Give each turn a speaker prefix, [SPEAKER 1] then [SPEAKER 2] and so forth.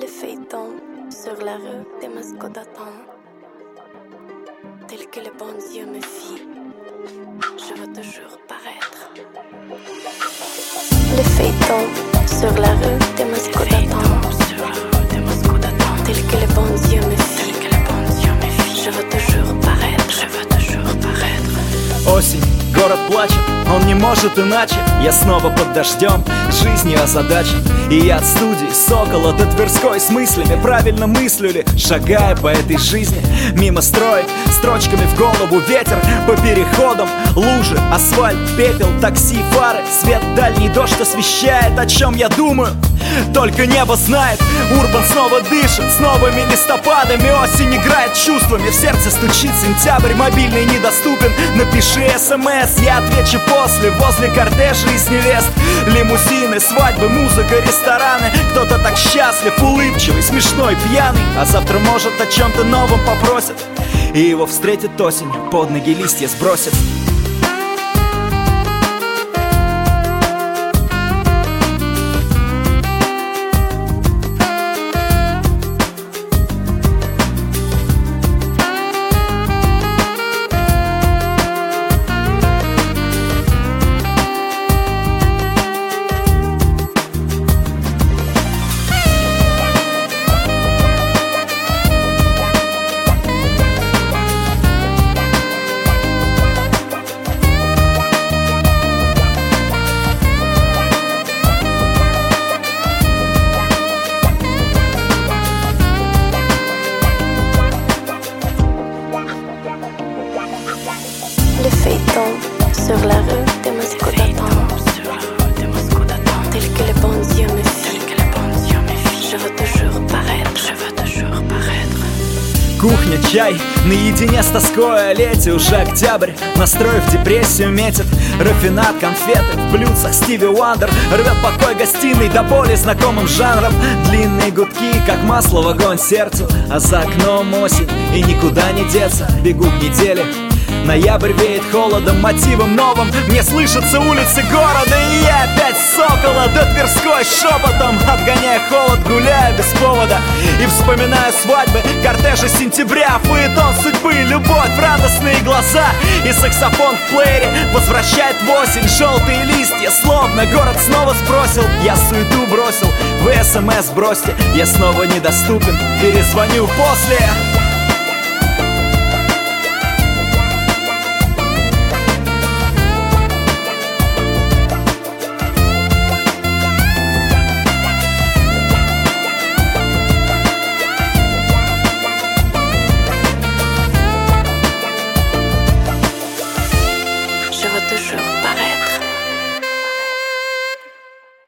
[SPEAKER 1] Le feuilleton sur la rue des mascottes attendent. Tel que le bon Dieu me fit, je veux toujours paraître. Le feuilleton sur la rue des mascottes attendent. Tel que le bon Dieu me fit, je veux toujours paraître. Je veux toujours paraître.
[SPEAKER 2] Осень, город плачет, он не может иначе. Я снова под дождем, жизнью озадачен И я от студии Сокола до Тверской С мыслями правильно мыслю ли Шагая по этой жизни. Мимо строек, строчками в голову ветер По переходам, лужи, асфальт, пепел Такси, фары, свет, дальний дождь освещает О чем я думаю, только небо знает Урбан снова дышит, с новыми листопадами Осень играет чувствами, в сердце стучит сентябрь Мобильный недоступен, напиши смс Я отвечу после, возле кортежа из невест. Лимузины, свадьбы, музыка, рестораны. Кто-то так счастлив, улыбчивый, смешной, пьяный. А завтра может о чем-то новом попросит И его встретит осень, под ноги листья сбросит
[SPEAKER 1] toujours paraître. Je veux toujours paraître.
[SPEAKER 2] Кухня, чай, наедине с тоской о лете Уже октябрь, настрой в депрессию метит Рафинат, конфеты в блюдцах Стиви Уандер Рвет покой гостиной до боли знакомым жанром. Длинные гудки, как масло в огонь сердцу. А за окном осень и никуда не деться. Бегут недели, Ноябрь веет холодом, мотивом новым. Мне слышатся улицы города И я опять сокола. До Тверской шепотом Отгоняя холод, гуляю без повода И вспоминаю свадьбы, кортежи сентября Фаэтон судьбы, любовь, радостные глаза. И саксофон в плеере возвращает в осень Желтые листья, словно город снова сбросил Я суету бросил, вы смс бросьте Я снова недоступен, перезвоню после